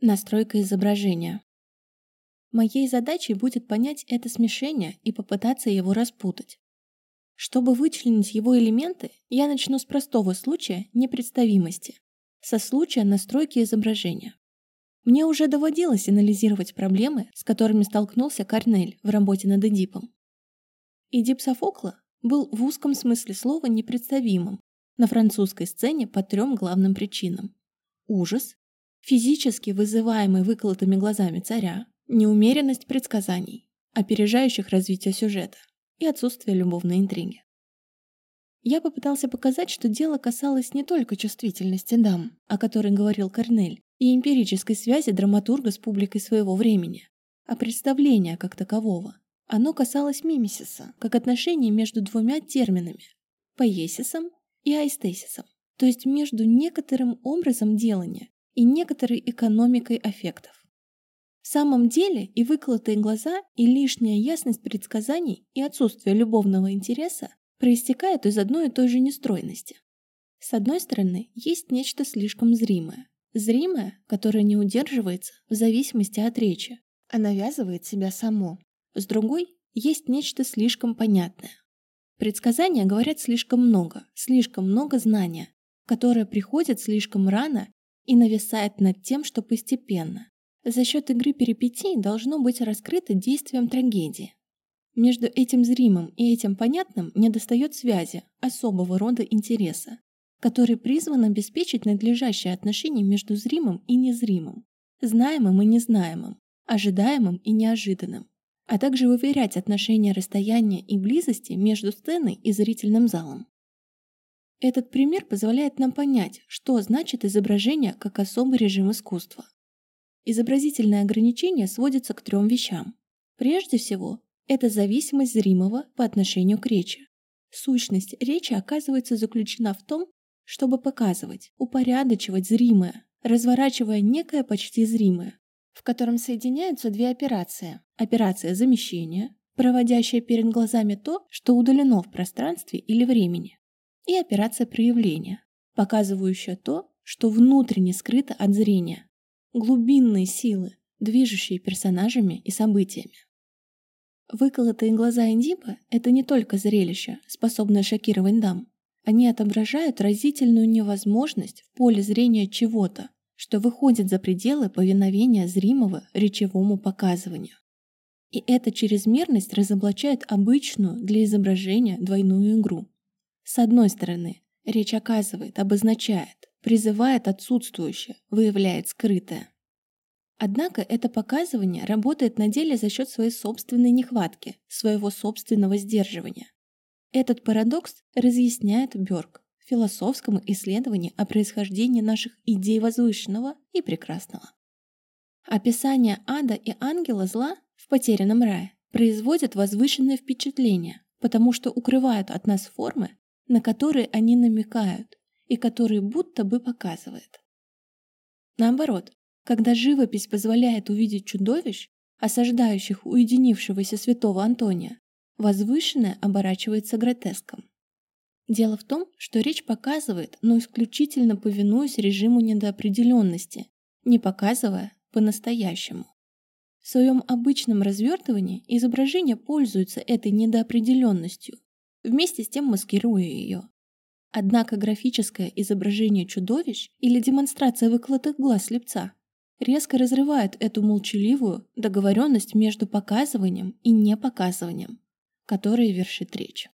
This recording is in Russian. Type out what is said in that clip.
Настройка изображения. Моей задачей будет понять это смешение и попытаться его распутать. Чтобы вычленить его элементы, я начну с простого случая непредставимости, со случая настройки изображения. Мне уже доводилось анализировать проблемы, с которыми столкнулся Корнель в работе над Эдипом. Эдип Софокла был в узком смысле слова непредставимым на французской сцене по трем главным причинам. Ужас, физически вызываемый выколотыми глазами царя, неумеренность предсказаний, опережающих развитие сюжета и отсутствие любовной интриги. Я попытался показать, что дело касалось не только чувствительности дам, о которой говорил Корнель, и эмпирической связи драматурга с публикой своего времени, а представления как такового. Оно касалось мимесиса, как отношения между двумя терминами – поесисом и аэстесисом, то есть между некоторым образом делания и некоторой экономикой аффектов. В самом деле и выколотые глаза, и лишняя ясность предсказаний, и отсутствие любовного интереса проистекают из одной и той же нестройности. С одной стороны, есть нечто слишком зримое. Зримое, которое не удерживается в зависимости от речи, а навязывает себя само. С другой, есть нечто слишком понятное. Предсказания говорят слишком много, слишком много знания, которое приходит слишком рано и нависает над тем, что постепенно, за счет игры перипетий должно быть раскрыто действием трагедии. Между этим зримым и этим понятным недостает связи, особого рода интереса, который призван обеспечить надлежащее отношение между зримым и незримым, знаемым и незнаемым, ожидаемым и неожиданным, а также выверять отношения расстояния и близости между сценой и зрительным залом. Этот пример позволяет нам понять, что значит изображение как особый режим искусства. Изобразительное ограничение сводится к трем вещам. Прежде всего, это зависимость зримого по отношению к речи. Сущность речи оказывается заключена в том, чтобы показывать, упорядочивать зримое, разворачивая некое почти зримое, в котором соединяются две операции. Операция замещения, проводящая перед глазами то, что удалено в пространстве или времени, и операция проявления, показывающая то, что внутренне скрыто от зрения, глубинные силы, движущие персонажами и событиями. Выколотые глаза Индипа – это не только зрелище, способное шокировать дам. Они отображают разительную невозможность в поле зрения чего-то, что выходит за пределы повиновения зримого речевому показыванию. И эта чрезмерность разоблачает обычную для изображения двойную игру. С одной стороны, речь оказывает, обозначает, призывает отсутствующее, выявляет скрытое. Однако это показывание работает на деле за счет своей собственной нехватки, своего собственного сдерживания. Этот парадокс разъясняет Бёрк в философском исследовании о происхождении наших идей возвышенного и прекрасного. Описание ада и ангела зла в потерянном рае производят возвышенное впечатление, потому что укрывают от нас формы, на которые они намекают и которые будто бы показывают. Наоборот, когда живопись позволяет увидеть чудовищ, осаждающих уединившегося святого Антония, возвышенное оборачивается гротеском. Дело в том, что речь показывает, но исключительно повинуясь режиму недоопределенности, не показывая по-настоящему. В своем обычном развертывании изображение пользуется этой недоопределенностью, вместе с тем маскируя ее. Однако графическое изображение чудовищ или демонстрация выколотых глаз слепца резко разрывает эту молчаливую договоренность между показыванием и непоказыванием, которая вершит речь.